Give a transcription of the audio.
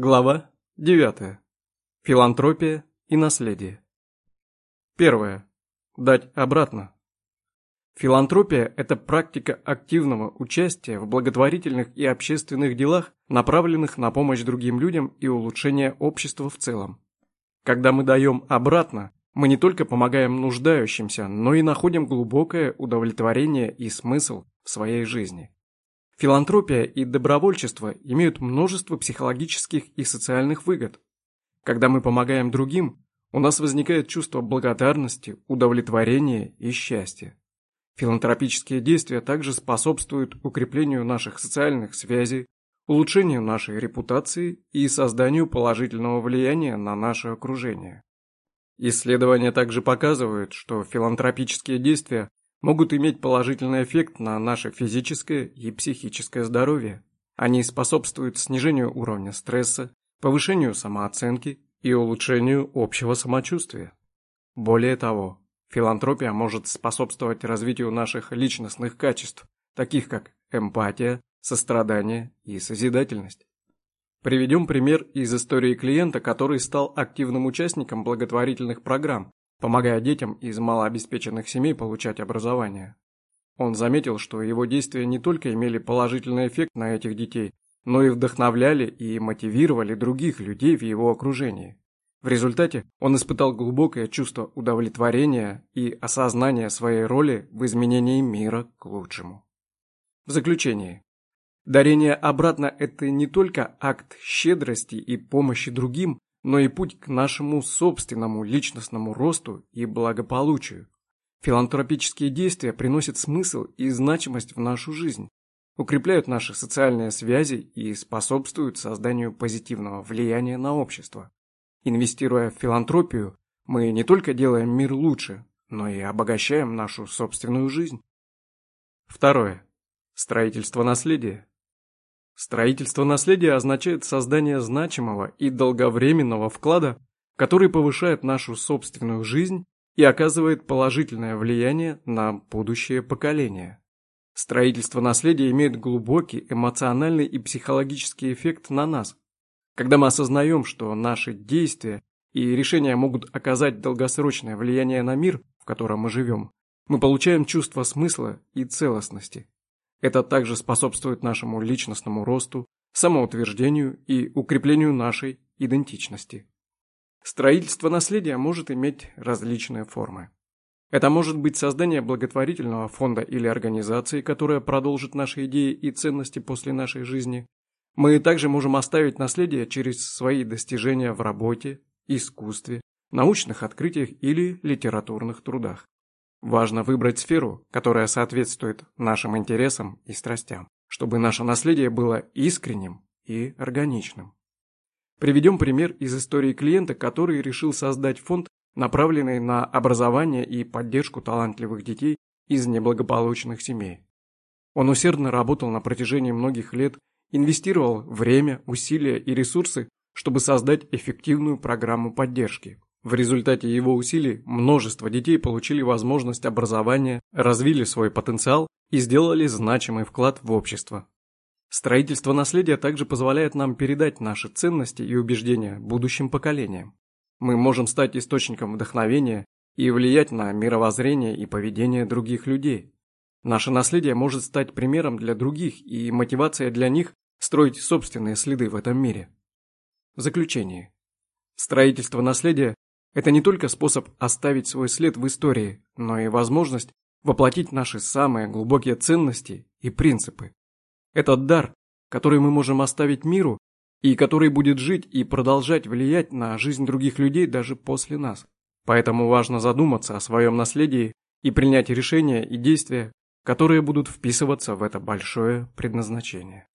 Глава 9. Филантропия и наследие. Первое. Дать обратно. Филантропия – это практика активного участия в благотворительных и общественных делах, направленных на помощь другим людям и улучшение общества в целом. Когда мы даем обратно, мы не только помогаем нуждающимся, но и находим глубокое удовлетворение и смысл в своей жизни. Филантропия и добровольчество имеют множество психологических и социальных выгод. Когда мы помогаем другим, у нас возникает чувство благодарности, удовлетворения и счастья. Филантропические действия также способствуют укреплению наших социальных связей, улучшению нашей репутации и созданию положительного влияния на наше окружение. Исследования также показывают, что филантропические действия могут иметь положительный эффект на наше физическое и психическое здоровье. Они способствуют снижению уровня стресса, повышению самооценки и улучшению общего самочувствия. Более того, филантропия может способствовать развитию наших личностных качеств, таких как эмпатия, сострадание и созидательность. Приведем пример из истории клиента, который стал активным участником благотворительных программ, помогая детям из малообеспеченных семей получать образование. Он заметил, что его действия не только имели положительный эффект на этих детей, но и вдохновляли и мотивировали других людей в его окружении. В результате он испытал глубокое чувство удовлетворения и осознания своей роли в изменении мира к лучшему. В заключение. Дарение обратно – это не только акт щедрости и помощи другим, но и путь к нашему собственному личностному росту и благополучию. Филантропические действия приносят смысл и значимость в нашу жизнь, укрепляют наши социальные связи и способствуют созданию позитивного влияния на общество. Инвестируя в филантропию, мы не только делаем мир лучше, но и обогащаем нашу собственную жизнь. Второе. Строительство наследия. Строительство наследия означает создание значимого и долговременного вклада, который повышает нашу собственную жизнь и оказывает положительное влияние на будущее поколение. Строительство наследия имеет глубокий эмоциональный и психологический эффект на нас. Когда мы осознаем, что наши действия и решения могут оказать долгосрочное влияние на мир, в котором мы живем, мы получаем чувство смысла и целостности. Это также способствует нашему личностному росту, самоутверждению и укреплению нашей идентичности. Строительство наследия может иметь различные формы. Это может быть создание благотворительного фонда или организации, которая продолжит наши идеи и ценности после нашей жизни. Мы также можем оставить наследие через свои достижения в работе, искусстве, научных открытиях или литературных трудах. Важно выбрать сферу, которая соответствует нашим интересам и страстям, чтобы наше наследие было искренним и органичным. Приведем пример из истории клиента, который решил создать фонд, направленный на образование и поддержку талантливых детей из неблагополучных семей. Он усердно работал на протяжении многих лет, инвестировал время, усилия и ресурсы, чтобы создать эффективную программу поддержки. В результате его усилий множество детей получили возможность образования, развили свой потенциал и сделали значимый вклад в общество. Строительство наследия также позволяет нам передать наши ценности и убеждения будущим поколениям. Мы можем стать источником вдохновения и влиять на мировоззрение и поведение других людей. Наше наследие может стать примером для других и мотивацией для них строить собственные следы в этом мире. Заключение. Строительство наследия это не только способ оставить свой след в истории, но и возможность воплотить наши самые глубокие ценности и принципы. Это дар, который мы можем оставить миру и который будет жить и продолжать влиять на жизнь других людей даже после нас. Поэтому важно задуматься о своем наследии и принять решения и действия, которые будут вписываться в это большое предназначение.